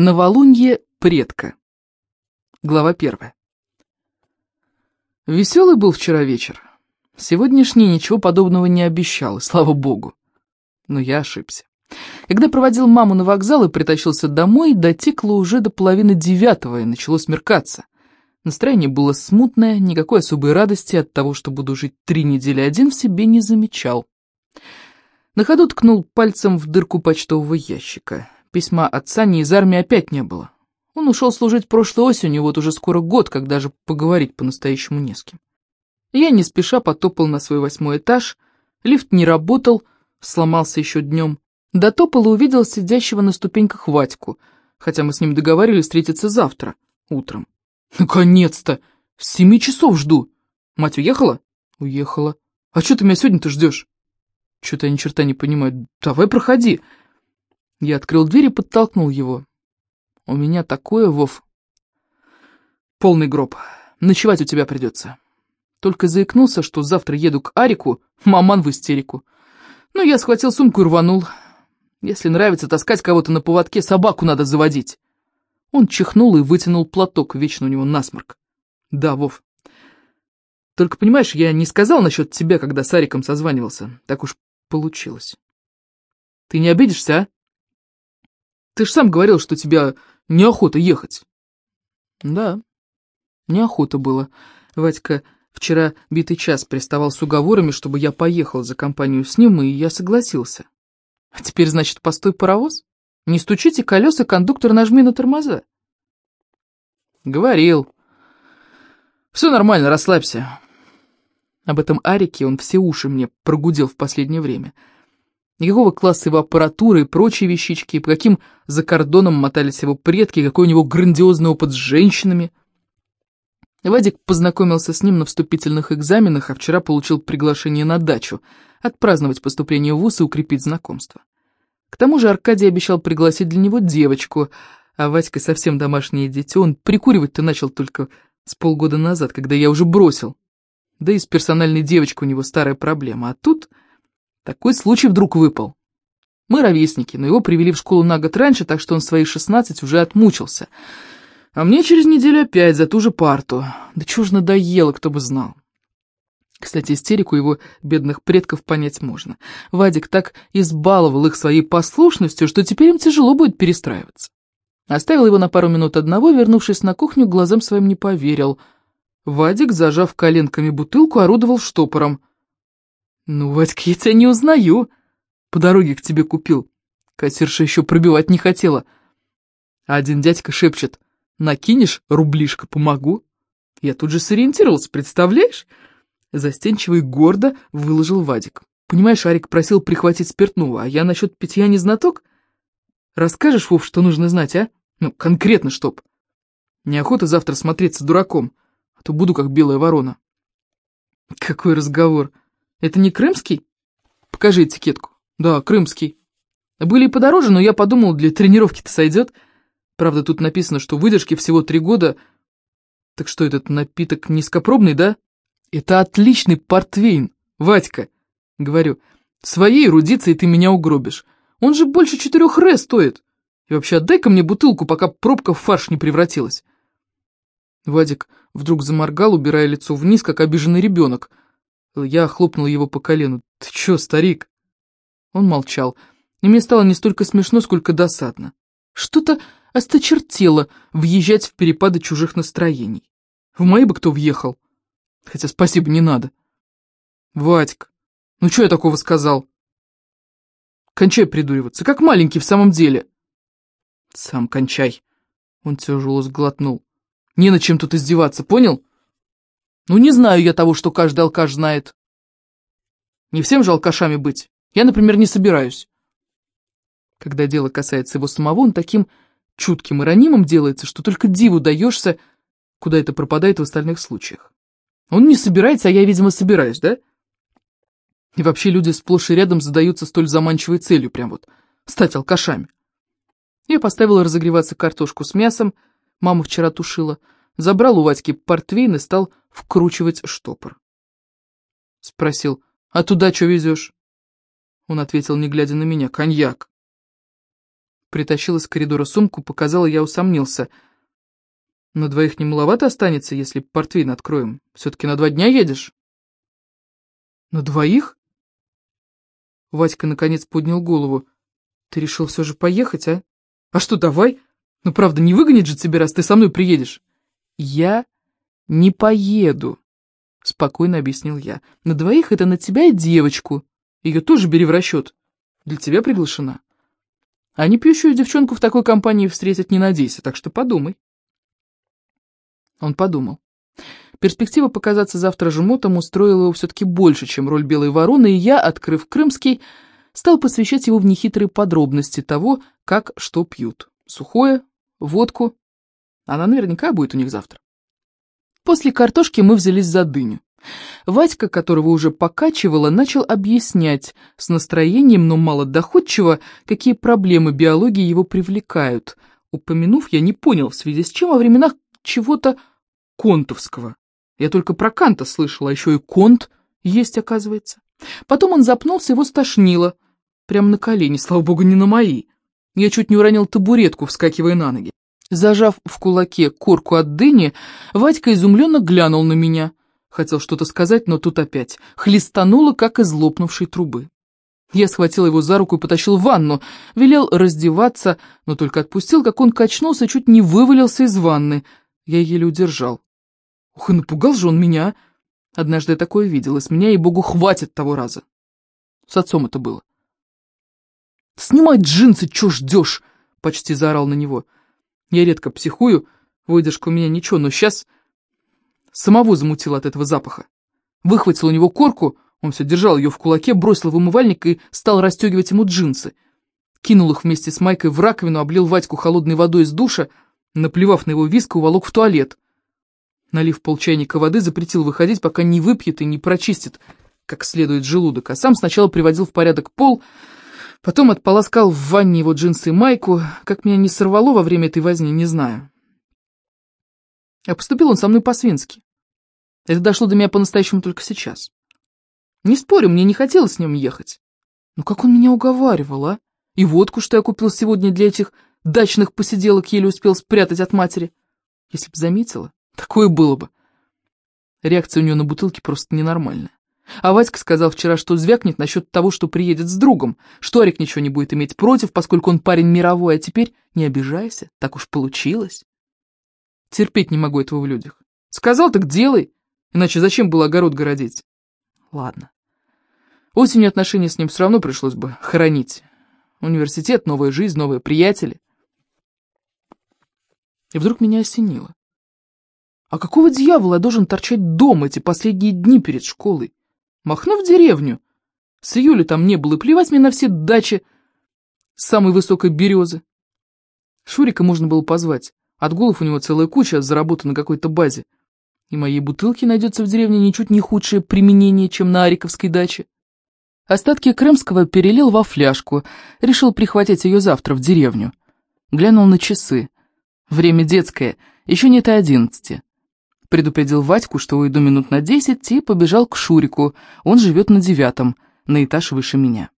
Новолунье предка. Глава первая. Веселый был вчера вечер. Сегодняшний ничего подобного не обещал, слава богу. Но я ошибся. Когда проводил маму на вокзал и притащился домой, дотекло уже до половины девятого, и начало смеркаться. Настроение было смутное, никакой особой радости от того, что буду жить три недели один, в себе не замечал. На ходу ткнул пальцем в дырку почтового ящика. Письма отца ни из армии опять не было. Он ушел служить прошлой осенью, вот уже скоро год, как даже поговорить по-настоящему не с кем. Я не спеша потопал на свой восьмой этаж, лифт не работал, сломался еще днем. Дотопал и увидел сидящего на ступеньках Вадьку, хотя мы с ним договаривались встретиться завтра, утром. «Наконец-то! С семи часов жду! Мать уехала?» «Уехала. А что ты меня сегодня-то ждешь?» «Что-то я ни черта не понимаю. Давай проходи!» Я открыл дверь и подтолкнул его. «У меня такое, Вов...» «Полный гроб. Ночевать у тебя придется». Только заикнулся, что завтра еду к Арику, маман в истерику. Ну, я схватил сумку и рванул. Если нравится таскать кого-то на поводке, собаку надо заводить. Он чихнул и вытянул платок, вечно у него насморк. Да, Вов. Только, понимаешь, я не сказал насчет тебя, когда с Ариком созванивался. Так уж получилось. Ты не обидишься, а? Ты же сам говорил, что тебя неохота ехать. Да, неохота было. Вадька вчера битый час приставал с уговорами, чтобы я поехал за компанию с ним, и я согласился. А теперь, значит, постой паровоз? Не стучите колеса, кондуктор, нажми на тормоза. Говорил. Все нормально, расслабься. Об этом Арике он все уши мне прогудел в последнее время. — Никакого класса его аппаратуры и прочие вещички, по каким за кордоном мотались его предки, какой у него грандиозный опыт с женщинами. Вадик познакомился с ним на вступительных экзаменах, а вчера получил приглашение на дачу, отпраздновать поступление в ВУЗ и укрепить знакомство. К тому же Аркадий обещал пригласить для него девочку, а Вадька совсем домашнее дитя, он прикуривать-то начал только с полгода назад, когда я уже бросил. Да и с персональной девочкой у него старая проблема, а тут... Такой случай вдруг выпал. Мы ровесники, но его привели в школу на год раньше, так что он свои шестнадцать уже отмучился. А мне через неделю опять за ту же парту. Да чего ж надоело, кто бы знал. Кстати, истерику его бедных предков понять можно. Вадик так избаловал их своей послушностью, что теперь им тяжело будет перестраиваться. Оставил его на пару минут одного, вернувшись на кухню, глазам своим не поверил. Вадик, зажав коленками бутылку, орудовал штопором. «Ну, Вадька, я тебя не узнаю. По дороге к тебе купил. Кассирша еще пробивать не хотела. А один дядька шепчет, накинешь, рублишко, помогу. Я тут же сориентировался, представляешь?» Застенчиво и гордо выложил Вадик. «Понимаешь, Арик просил прихватить спиртного, а я насчет питья не знаток. Расскажешь, Вов, что нужно знать, а? Ну, конкретно чтоб. Неохота завтра смотреться дураком, а то буду как белая ворона». «Какой разговор!» Это не крымский? Покажи этикетку. Да, крымский. Были и подороже, но я подумал, для тренировки-то сойдет. Правда, тут написано, что выдержки всего три года. Так что этот напиток низкопробный, да? Это отличный портвейн, Вадька. Говорю, своей эрудицией ты меня угробишь. Он же больше четырех ре стоит. И вообще, отдай-ка мне бутылку, пока пробка в фарш не превратилась. Вадик вдруг заморгал, убирая лицо вниз, как обиженный ребенок. Я хлопнул его по колену. «Ты чё, старик?» Он молчал, и мне стало не столько смешно, сколько досадно. Что-то осточертело въезжать в перепады чужих настроений. В мои бы кто въехал. Хотя спасибо, не надо. Вадька, ну что я такого сказал? Кончай придуриваться, как маленький в самом деле. Сам кончай. Он тяжело сглотнул. Не на чем тут издеваться, понял? Ну, не знаю я того, что каждый алкаш знает. Не всем же алкашами быть. Я, например, не собираюсь. Когда дело касается его самого, он таким чутким и ранимым делается, что только диву даешься, куда это пропадает в остальных случаях. Он не собирается, а я, видимо, собираюсь, да? И вообще люди сплошь и рядом задаются столь заманчивой целью, прям вот, стать алкашами. Я поставила разогреваться картошку с мясом, мама вчера тушила, забрал у Вадьки портвейн и стал вкручивать штопор. Спросил, а туда что везешь? Он ответил, не глядя на меня, коньяк. Притащил из коридора сумку, показала, я усомнился. На двоих не маловато останется, если портвейн откроем. Все-таки на два дня едешь? На двоих? Вадька наконец поднял голову. Ты решил все же поехать, а? А что, давай? Ну, правда, не выгонит же тебя, раз ты со мной приедешь. Я не поеду, спокойно объяснил я. На двоих это на тебя и девочку. Ее тоже бери в расчет. Для тебя приглашена. А не пьющую девчонку в такой компании встретить не надейся, так что подумай. Он подумал. Перспектива показаться завтра жмотом устроила его все-таки больше, чем роль белой вороны, и я, открыв крымский, стал посвящать его в нехитрые подробности того, как что пьют. Сухое, водку. Она наверняка будет у них завтра. После картошки мы взялись за дыню. Вадька, которого уже покачивало, начал объяснять с настроением, но мало доходчиво, какие проблемы биологии его привлекают. Упомянув, я не понял, в связи с чем во временах чего-то контовского. Я только про Канта слышала, а еще и конт есть, оказывается. Потом он запнулся, его стошнило. Прямо на колени, слава богу, не на мои. Я чуть не уронил табуретку, вскакивая на ноги. Зажав в кулаке корку от дыни, Вадька изумленно глянул на меня. Хотел что-то сказать, но тут опять хлестануло, как из лопнувшей трубы. Я схватил его за руку и потащил в ванну, велел раздеваться, но только отпустил, как он качнулся и чуть не вывалился из ванны. Я еле удержал. Ух, и напугал же он меня. Однажды я такое видел, и с меня, ей-богу, хватит того раза. С отцом это было. «Снимай джинсы, чё ждёшь?» — почти заорал на него. Я редко психую, выдержка у меня ничего, но сейчас самого замутил от этого запаха. Выхватил у него корку, он все держал ее в кулаке, бросил в умывальник и стал расстегивать ему джинсы. Кинул их вместе с майкой в раковину, облил Вадьку холодной водой из душа, наплевав на его виск, уволок в туалет. Налив полчайника воды, запретил выходить, пока не выпьет и не прочистит как следует желудок, а сам сначала приводил в порядок пол, Потом отполоскал в ванне его джинсы и майку. Как меня не сорвало во время этой возни, не знаю. А поступил он со мной по-свински. Это дошло до меня по-настоящему только сейчас. Не спорю, мне не хотелось с ним ехать. Но как он меня уговаривал, а? И водку, что я купил сегодня для этих дачных посиделок, еле успел спрятать от матери. Если бы заметила, такое было бы. Реакция у нее на бутылки просто ненормальная. А Васька сказал вчера, что звякнет насчет того, что приедет с другом, что Арик ничего не будет иметь против, поскольку он парень мировой, а теперь не обижайся, так уж получилось. Терпеть не могу этого в людях. Сказал, так делай, иначе зачем было огород городить? Ладно. Осенью отношения с ним все равно пришлось бы хоронить. Университет, новая жизнь, новые приятели. И вдруг меня осенило. А какого дьявола я должен торчать дома эти последние дни перед школой? Махну в деревню. С июля там не было, и плевать мне на все дачи с самой высокой березы. Шурика можно было позвать. Отгулов у него целая куча, заработана на какой-то базе. И моей бутылки найдется в деревне ничуть не худшее применение, чем на Ариковской даче. Остатки крымского перелил во фляжку, решил прихватить ее завтра в деревню. Глянул на часы. Время детское, еще нет и одиннадцати предупредил Вадьку, что уйду минут на десять, и побежал к Шурику, он живет на девятом, на этаж выше меня.